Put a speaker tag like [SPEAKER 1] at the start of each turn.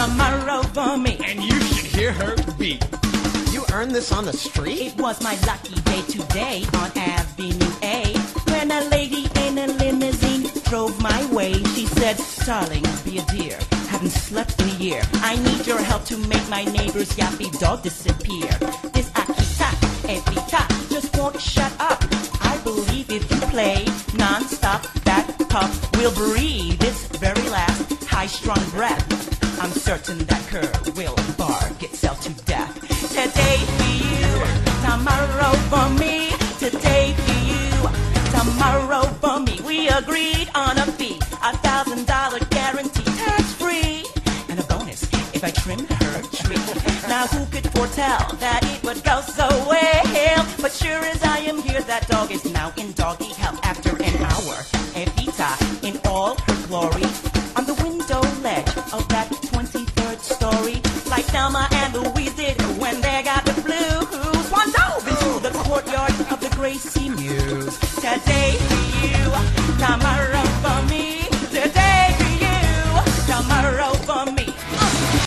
[SPEAKER 1] tomorrow for me.
[SPEAKER 2] And you should hear her beat.
[SPEAKER 3] You earned this on the street?
[SPEAKER 1] It was my lucky day today on Avenue A. When a lady in a limousine drove my way, she said, Darling, be a dear. Haven't slept in a year. I need your help to make my neighbor's yappy dog disappear. This Akita, Evita, just won't shut up. I believe if you play non-stop, that pup will breathe its very last high-strung breath. I'm certain that cur will bark itself to death. Today for you, tomorrow for me. Today for you, tomorrow for me. We agreed on a fee, a thousand dollar guarantee, tax free, and a bonus if I trim her tree. Now who could foretell that it would go so well? But sure as I am here, that dog is now in doggy health after an hour. Today for you, tomorrow.